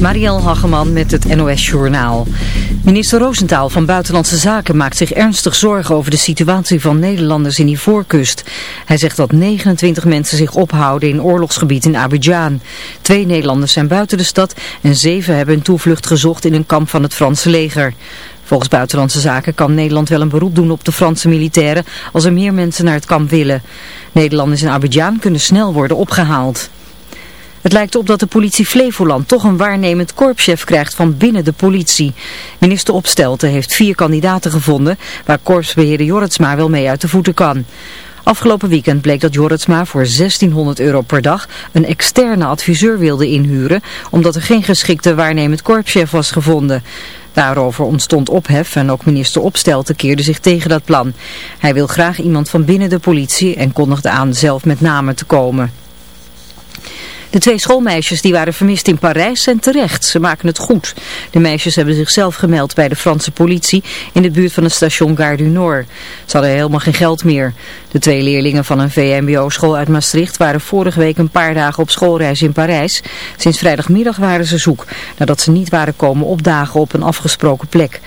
Marielle Hageman met het NOS Journaal. Minister Roosentaal van Buitenlandse Zaken maakt zich ernstig zorgen over de situatie van Nederlanders in Ivoorkust. Hij zegt dat 29 mensen zich ophouden in oorlogsgebied in Abidjan. Twee Nederlanders zijn buiten de stad en zeven hebben een toevlucht gezocht in een kamp van het Franse leger. Volgens Buitenlandse Zaken kan Nederland wel een beroep doen op de Franse militairen als er meer mensen naar het kamp willen. Nederlanders in Abidjan kunnen snel worden opgehaald. Het lijkt op dat de politie Flevoland toch een waarnemend korpschef krijgt van binnen de politie. Minister Opstelten heeft vier kandidaten gevonden waar korpsbeheerder Jorritsma wel mee uit de voeten kan. Afgelopen weekend bleek dat Jorritsma voor 1600 euro per dag een externe adviseur wilde inhuren, omdat er geen geschikte waarnemend korpschef was gevonden. Daarover ontstond ophef en ook minister Opstelten keerde zich tegen dat plan. Hij wil graag iemand van binnen de politie en kondigde aan zelf met name te komen. De twee schoolmeisjes die waren vermist in Parijs zijn terecht. Ze maken het goed. De meisjes hebben zichzelf gemeld bij de Franse politie in de buurt van het station Gare du Nord. Ze hadden helemaal geen geld meer. De twee leerlingen van een VMBO-school uit Maastricht waren vorige week een paar dagen op schoolreis in Parijs. Sinds vrijdagmiddag waren ze zoek, nadat ze niet waren komen opdagen op een afgesproken plek.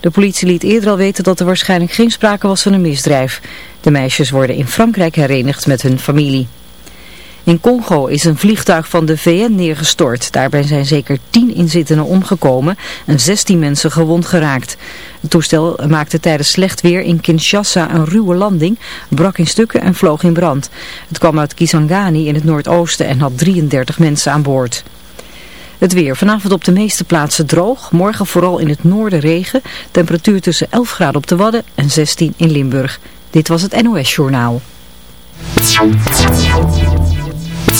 De politie liet eerder al weten dat er waarschijnlijk geen sprake was van een misdrijf. De meisjes worden in Frankrijk herenigd met hun familie. In Congo is een vliegtuig van de VN neergestort. Daarbij zijn zeker 10 inzittenden omgekomen en 16 mensen gewond geraakt. Het toestel maakte tijdens slecht weer in Kinshasa een ruwe landing, brak in stukken en vloog in brand. Het kwam uit Kisangani in het noordoosten en had 33 mensen aan boord. Het weer. Vanavond op de meeste plaatsen droog. Morgen vooral in het noorden regen. Temperatuur tussen 11 graden op de Wadden en 16 in Limburg. Dit was het NOS Journaal.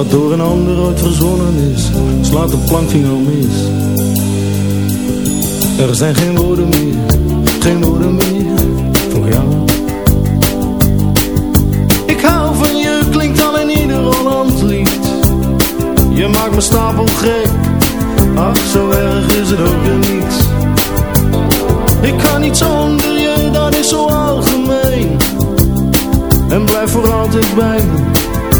Wat door een ander ooit verzonnen is Slaat de plankvinger mis. Er zijn geen woorden meer Geen woorden meer Voor jou. Ik hou van je Klinkt al in ieder Holland lied. Je maakt me stapel gek Ach zo erg is het ook weer niet. Ik kan niet zonder je Dat is zo algemeen. En blijf voor altijd bij me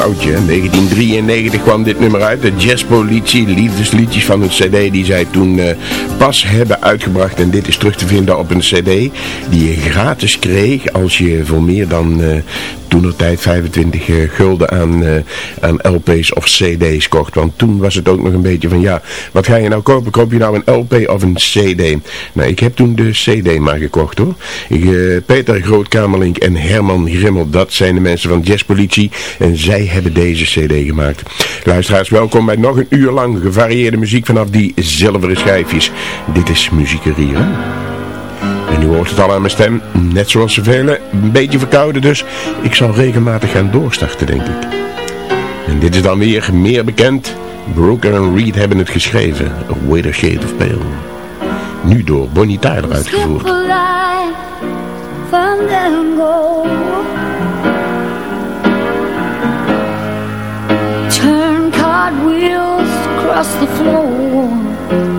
oudje. 1993 kwam dit nummer uit. De Jazzpolitie, liefdesliedjes van een cd die zij toen uh, pas hebben uitgebracht. En dit is terug te vinden op een cd die je gratis kreeg als je voor meer dan uh, toen de tijd 25 uh, gulden aan, uh, aan LP's of CD's kocht. Want toen was het ook nog een beetje van ja, wat ga je nou kopen? Koop je nou een LP of een CD? Nou, ik heb toen de CD maar gekocht hoor. Ik, uh, Peter Grootkamerlink en Herman Grimmel, dat zijn de mensen van Jazzpolitie. En zij hebben deze CD gemaakt. Luisteraars, welkom bij nog een uur lang gevarieerde muziek vanaf die zilveren schijfjes. Dit is Muziekerie, hè? En u hoort het al aan mijn stem, net zoals zoveel, een beetje verkouden dus. Ik zal regelmatig gaan doorstarten, denk ik. En dit is dan weer meer bekend. Brooker en Reed hebben het geschreven, A Whiter Shade of Pale. Nu door Bonnie Tyler uitgevoerd. Turn the floor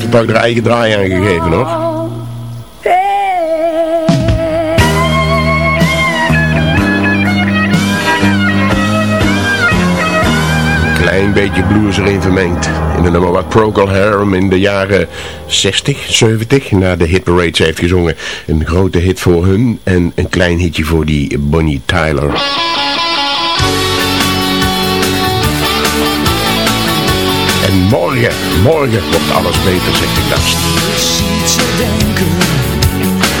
heeft het ook haar eigen draai aan gegeven hoor. Klein beetje blues erin vermengd. In de nummer wat Procol Harum in de jaren 60, 70 na de hitparades heeft gezongen. Een grote hit voor hun en een klein hitje voor die Bonnie Tyler. Morgen, morgen wordt alles beter, zegt de gast. Ik zie ze denken,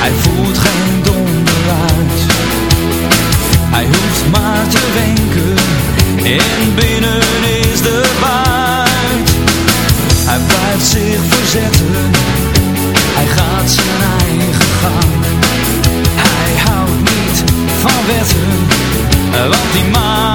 hij voelt geen donder uit. Hij hoeft maar te wenken, en binnen is de buit. Hij blijft zich verzetten, hij gaat zijn eigen gang. Hij houdt niet van wetten, want die maakt.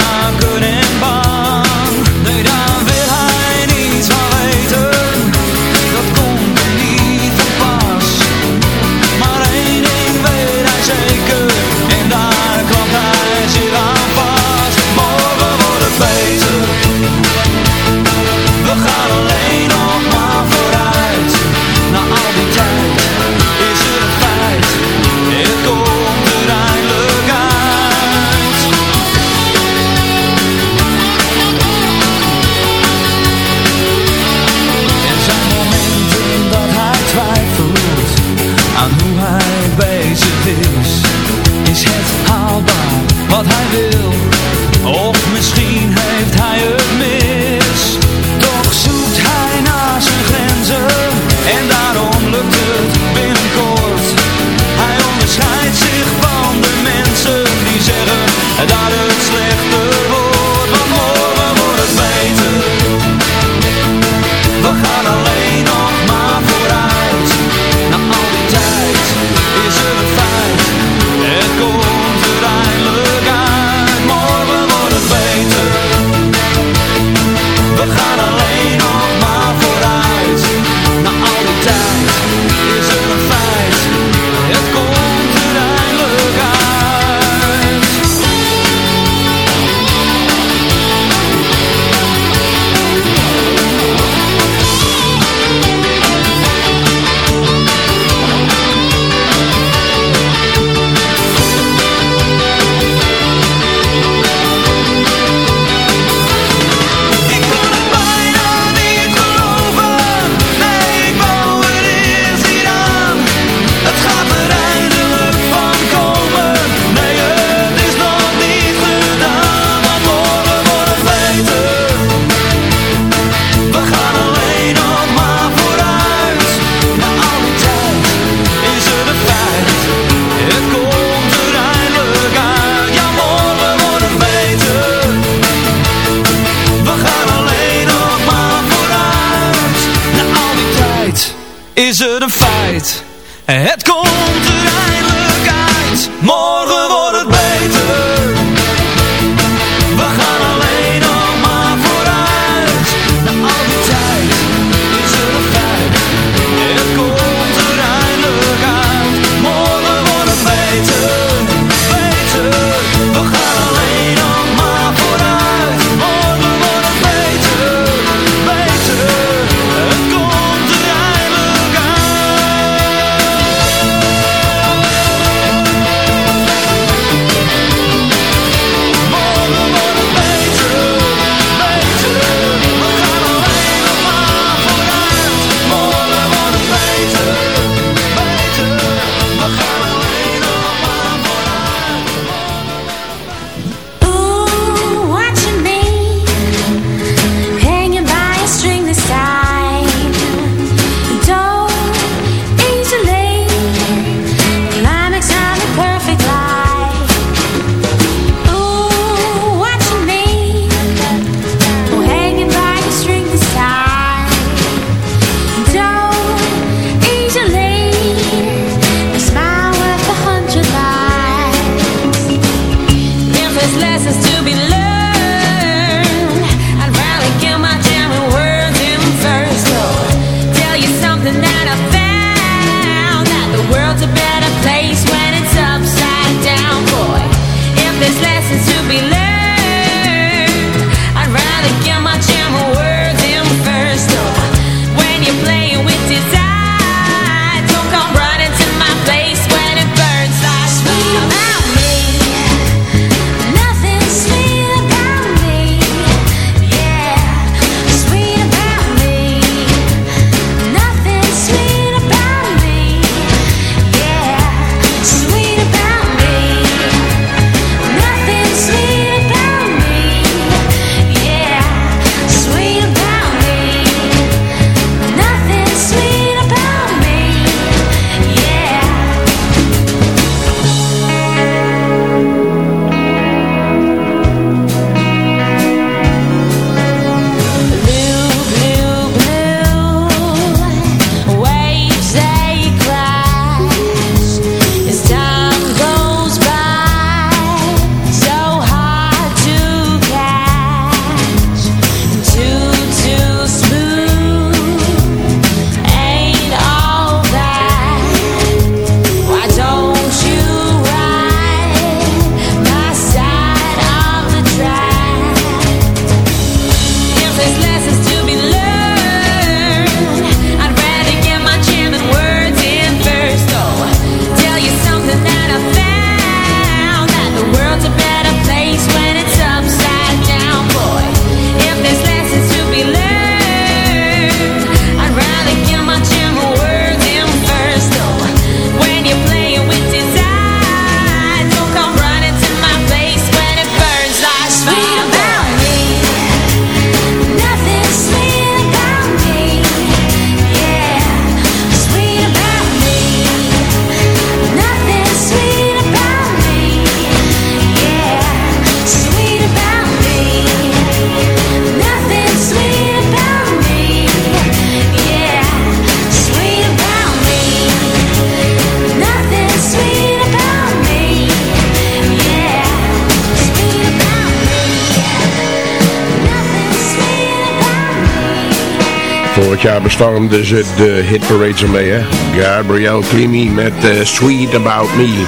Jaar bestormden ze de hitparades ermee, hè? Gabriel Klimi met uh, Sweet About Me.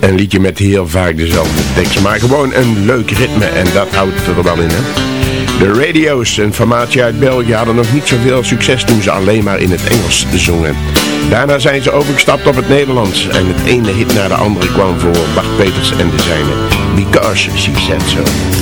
Een liedje met heel vaak dezelfde tekst, maar gewoon een leuk ritme en dat houdt er wel in, hè? De radio's, een formaatje uit België, hadden nog niet zoveel succes toen ze alleen maar in het Engels zongen. Daarna zijn ze overgestapt op het Nederlands en het ene hit naar de andere kwam voor Bart Peters en de zijne. Because She Said So.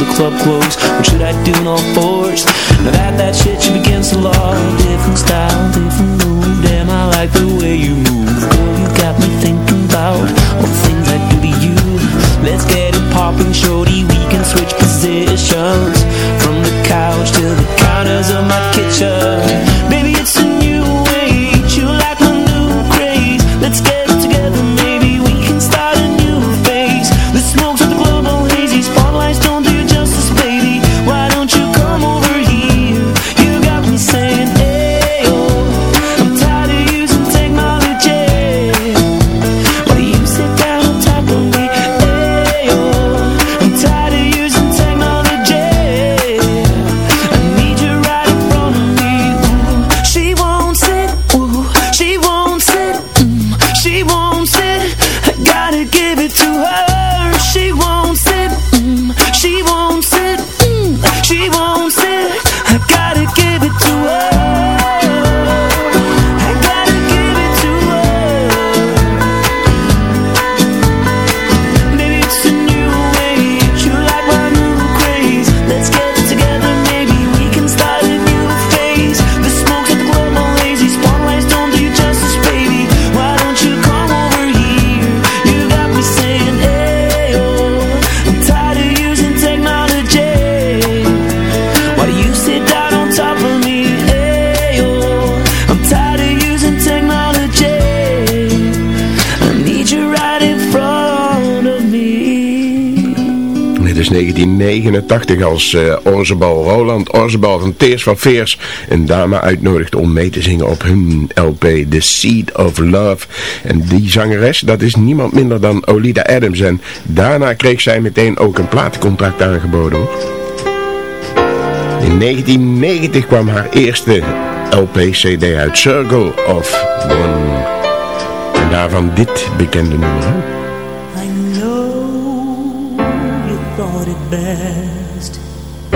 the club close. What should I do in all fours? Now that that shit you against the law. Different style, different move. Damn, I like the way you move. Girl, you got me thinking about all the things I do to you. Let's get it poppin', shorty. We can switch positions from the couch to the counters of my 1989 als eh Orzebal Roland Orzebal van Tears van Veers een dame uitnodigt om mee te zingen op hun LP The Seed of Love. En die zangeres, dat is niemand minder dan Olida Adams. En daarna kreeg zij meteen ook een platencontract aangeboden. In 1990 kwam haar eerste LP-CD uit, Circle of One. En daarvan dit bekende nummer. I know you thought it best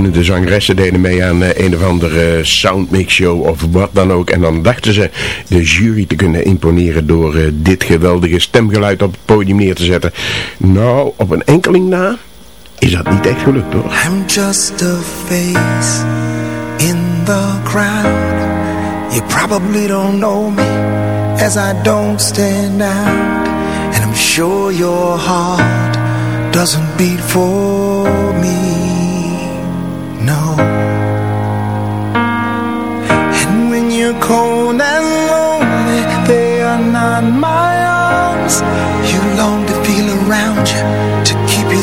De zangeressen deden mee aan eh, een of andere eh, soundmix show of wat dan ook. En dan dachten ze de jury te kunnen imponeren door eh, dit geweldige stemgeluid op het podium neer te zetten. Nou, op een enkeling na is dat niet echt gelukt hoor. I'm just a face in the crowd. You probably don't know me as I don't stand out. And I'm sure your heart doesn't beat for me.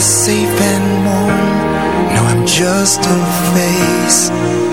safe and warm. No, I'm just a face.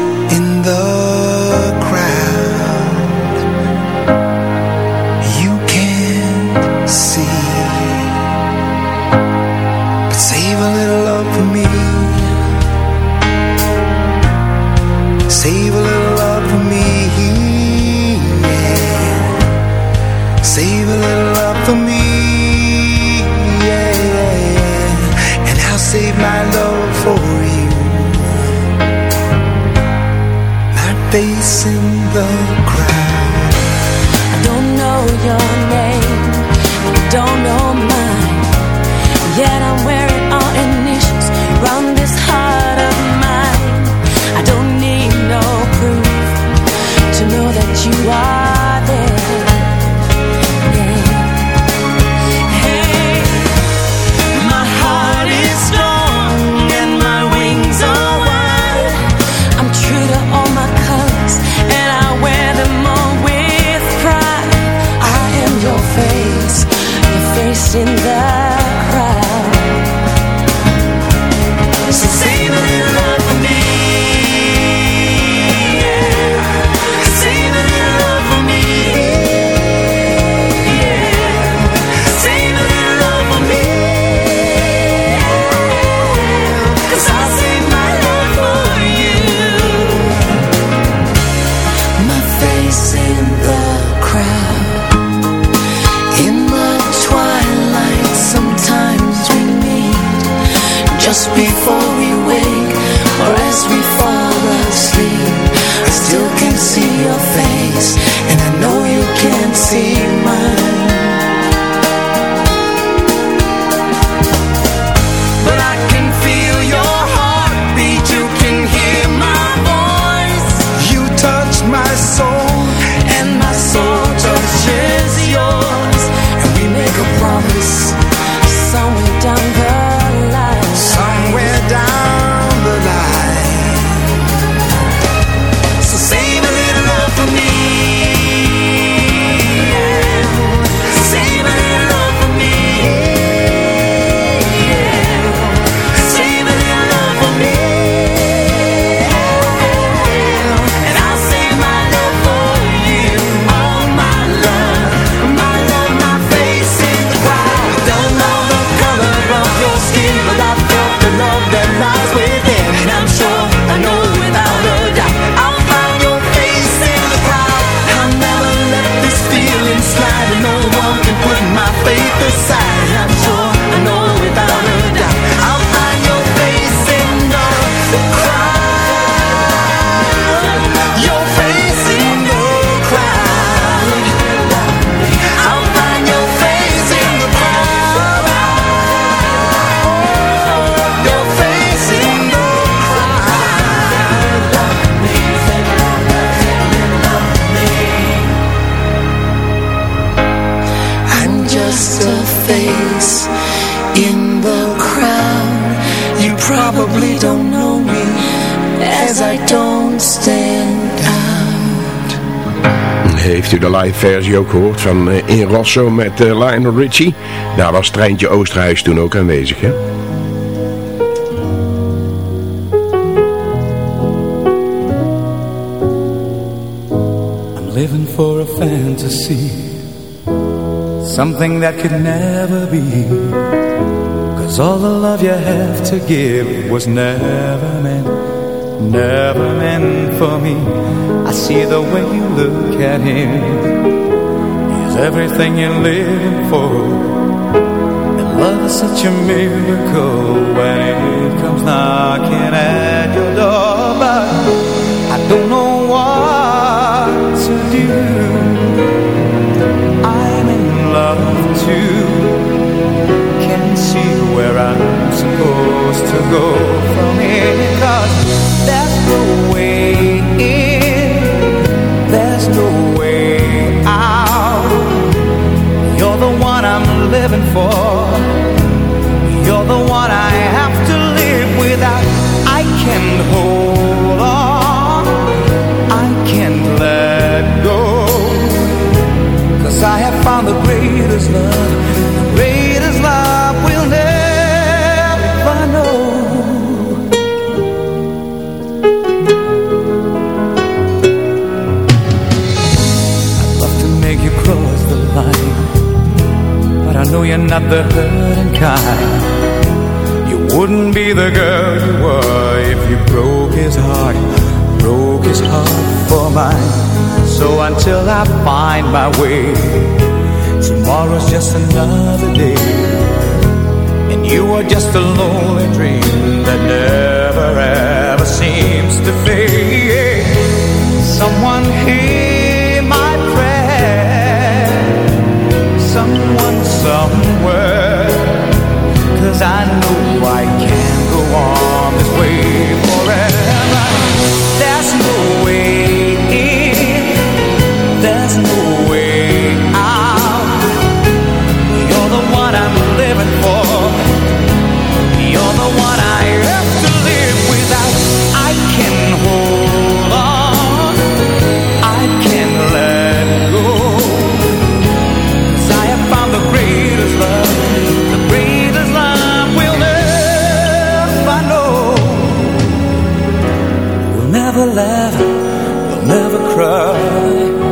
just before we wake or as we fall asleep I still can see your face and I know you can't see mine. don't stand out. Heeft u de live versie ook gehoord van eh, In Rosso met eh, Lionel Richie? Daar was Treintje Oosterhuis toen ook aanwezig, hè? I'm living for a fantasy Something that could never be Cause all the love you have to give was never meant never meant for me. I see the way you look at him. He's everything you're living for. And love is such a miracle. When it comes knocking at your door But I don't know what to do. I'm in love too where I'm supposed to go from here. Cause there's no way in There's no way out. You're the one I'm living for. You're the one I have to live without. I can't hold on. I can't let go. Cause I have found the greatest love know you're not the hurting kind You wouldn't be the girl you were if you broke his heart, broke his heart for mine. So until I find my way, tomorrow's just another day. And you are just a lonely dream that never ever seems to fade. Someone hear somewhere, cause I cry.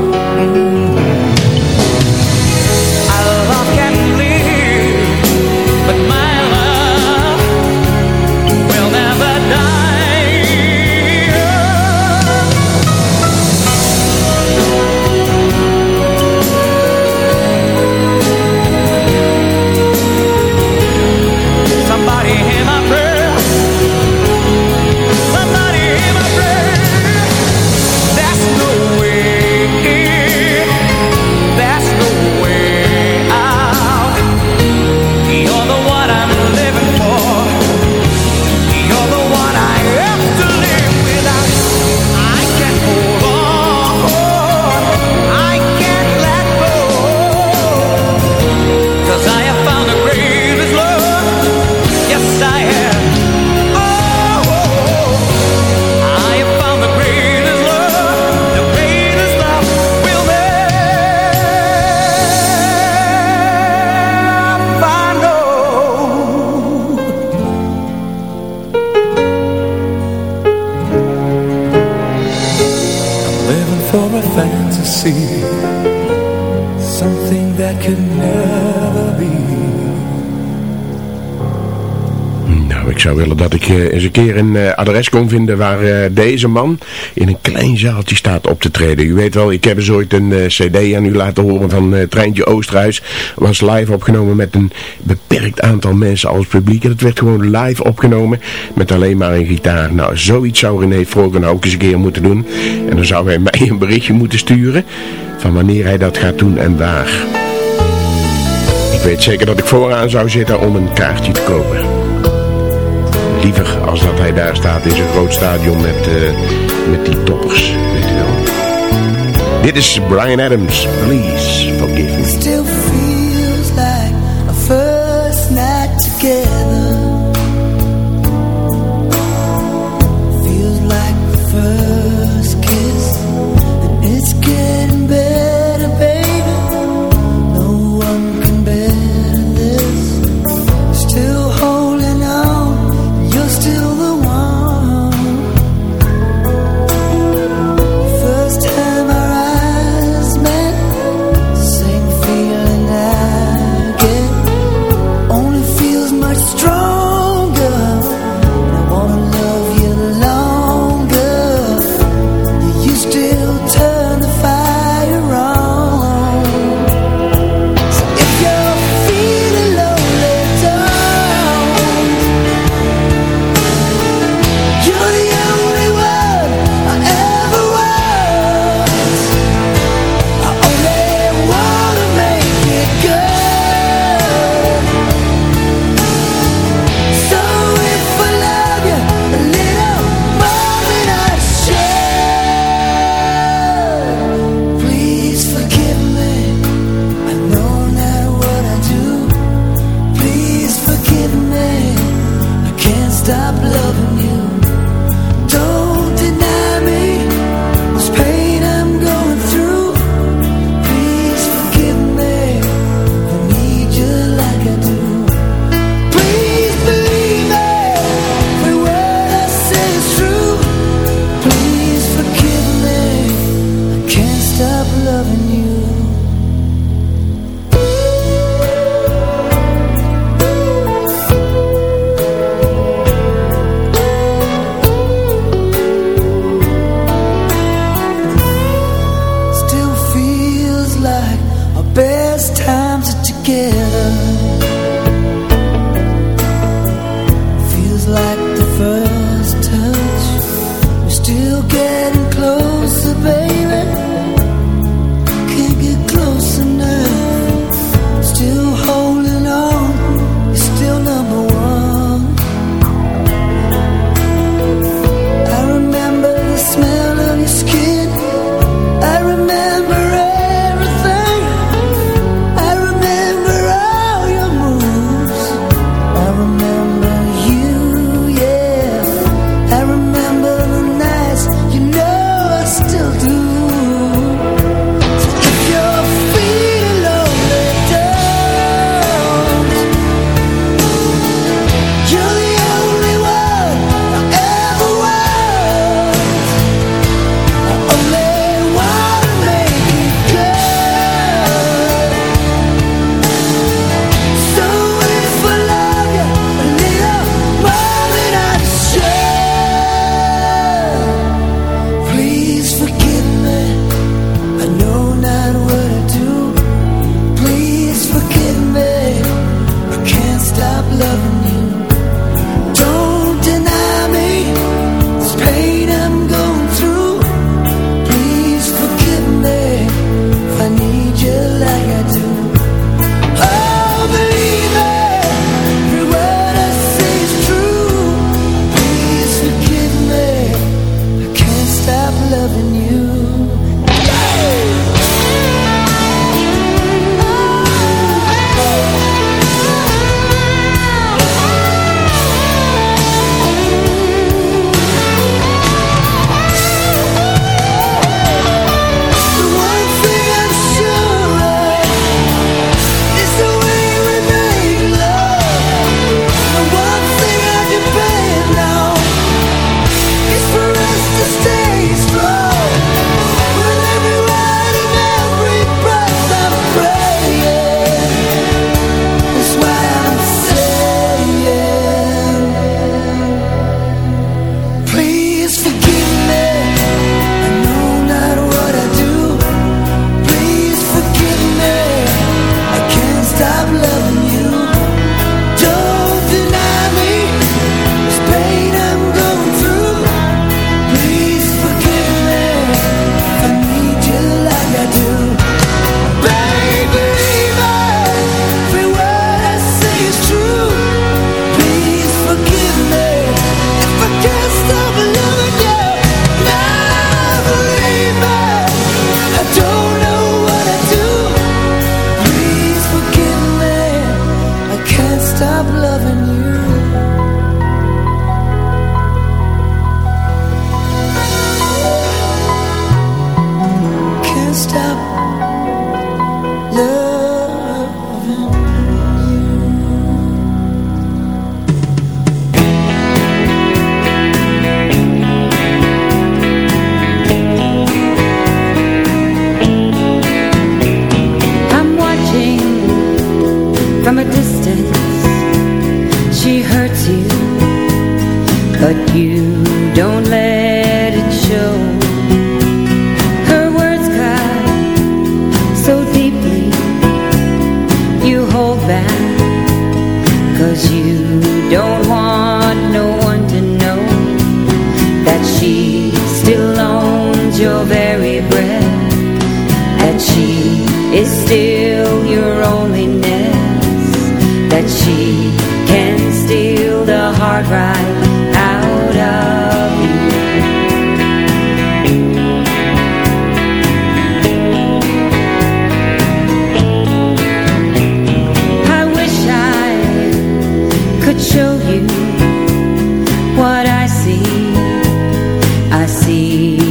Zou willen dat ik eh, eens een keer een eh, adres kon vinden waar eh, deze man in een klein zaaltje staat op te treden. U weet wel, ik heb eens ooit een cd aan u laten horen van Treintje Oosterhuis. Was live opgenomen met een beperkt aantal mensen als publiek. En het werd gewoon live opgenomen met alleen maar een gitaar. Nou, zoiets zou René Vroger nou ook eens een keer moeten doen. En dan zou hij mij een berichtje moeten sturen van wanneer hij dat gaat doen en waar. Ik weet zeker dat ik vooraan zou zitten om een kaartje te kopen liever als dat hij daar staat in zijn groot stadion met, uh, met die toppers, weet je wel. Dit is Brian Adams, Please Forgive Me. I see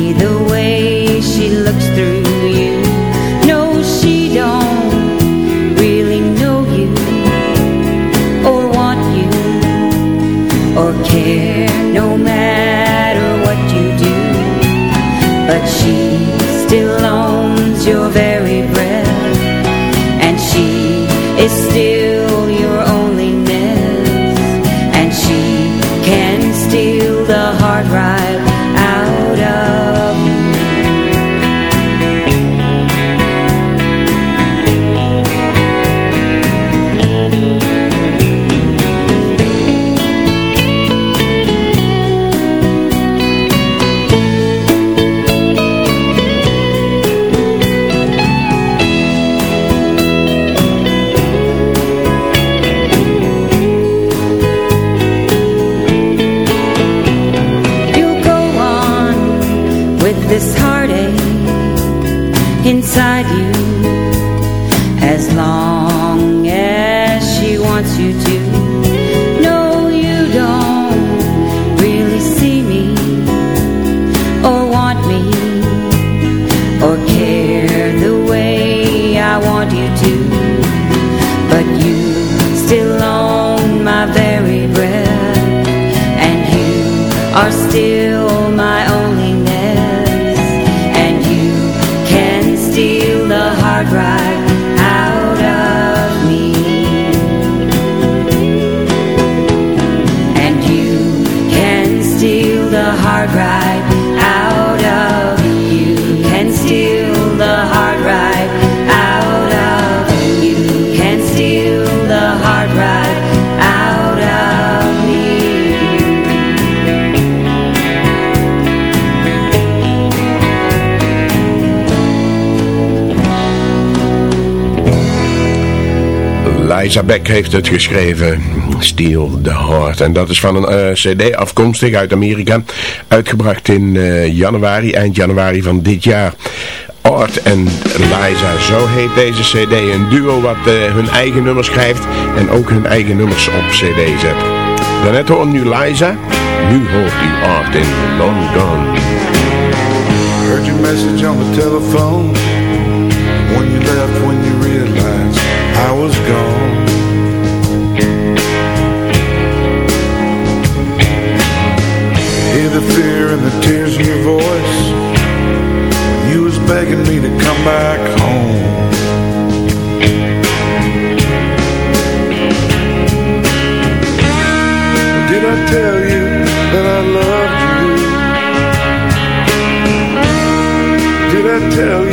Liza Beck heeft het geschreven, Steal the Heart. En dat is van een eh, cd afkomstig uit Amerika, uitgebracht in eh, januari, eind januari van dit jaar. Art en Liza, zo heet deze cd. Een duo wat eh, hun eigen nummers schrijft en ook hun eigen nummers op cd zet. Daarnet horen nu Liza, nu hoort u Art in Long Gone. Heard your message on the telephone When you left, when you I was gone. Hear the fear and the tears in your voice. You was begging me to come back home. Did I tell you that I loved you? Did I tell you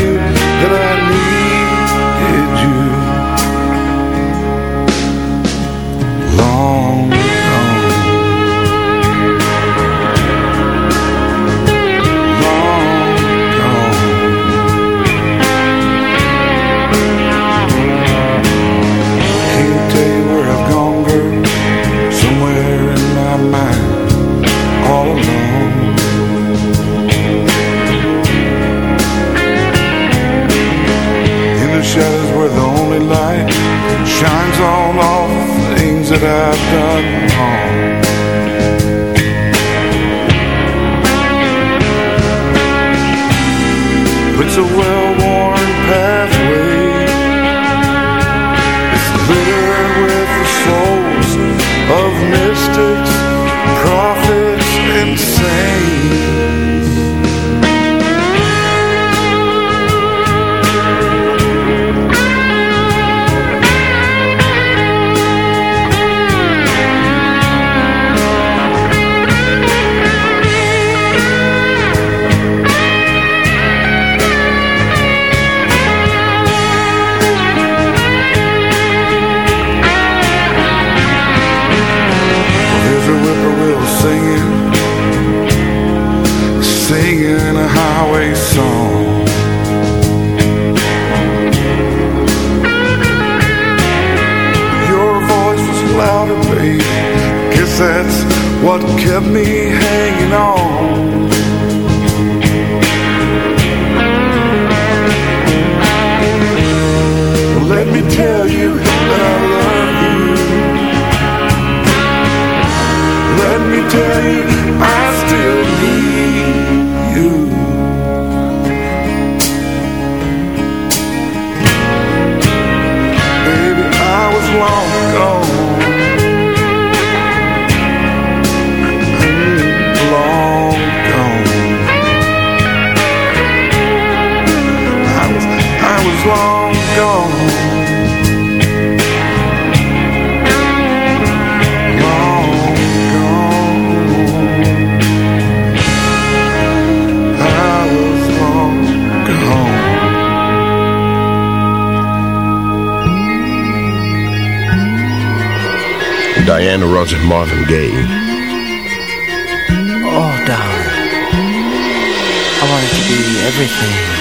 It's a well-worn pathway. It's littered with the souls of mystics, prophets, and saints. Diana Ross en Marvin Gaye. Oh, darling, I wanted to be everything.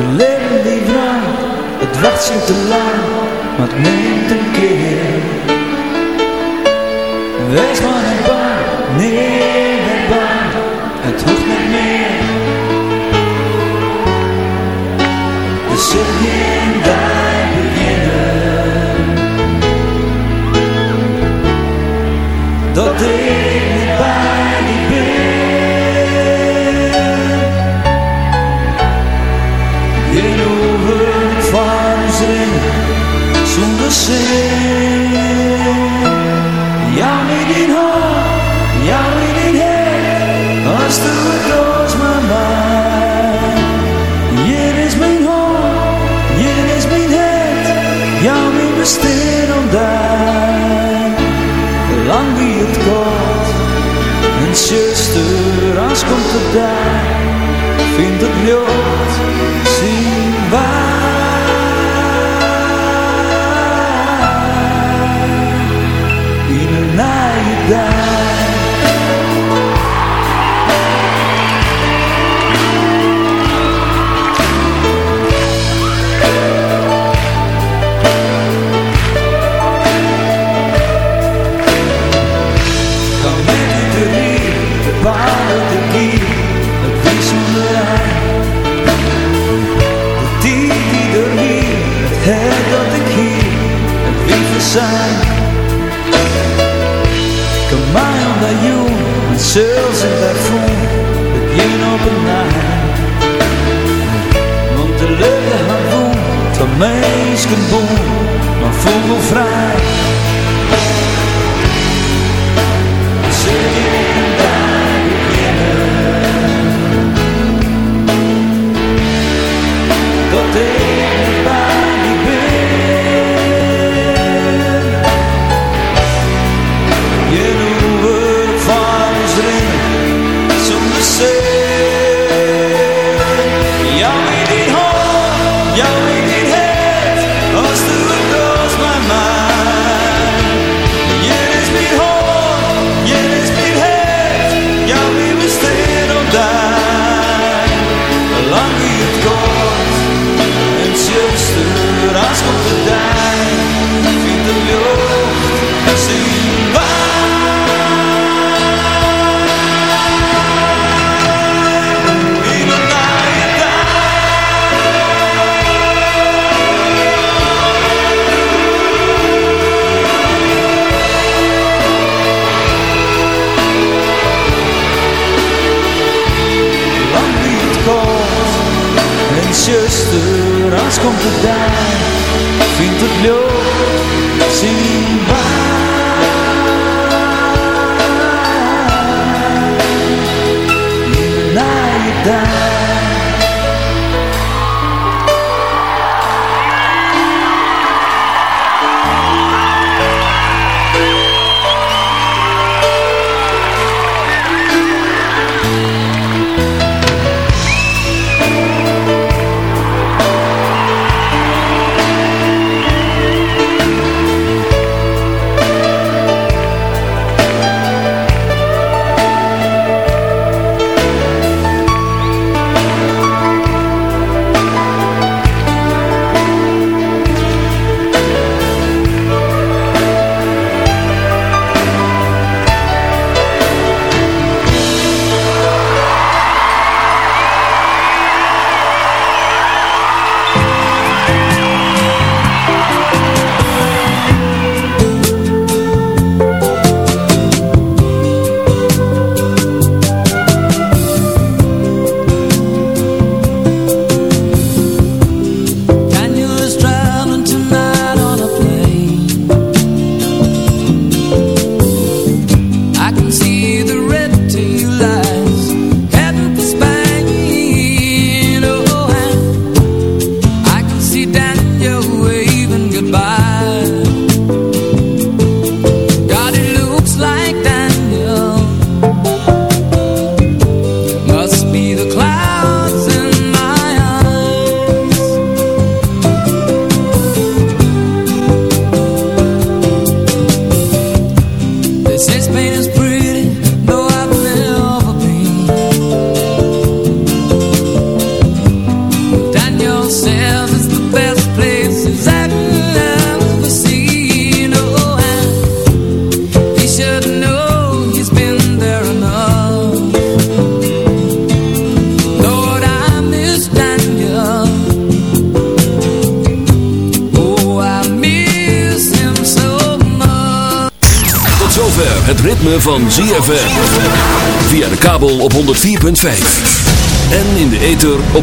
Het leven die vrouw het wacht je te lang, maar het neemt een keer. Wees maar vind het niet. sai che onder je en you and sales in that je begin open night Want de lege haar doen te meisken maar voel vrij.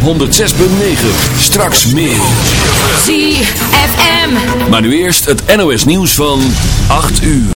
106.9. Straks meer. ZFM. Maar nu eerst het NOS nieuws van 8 uur.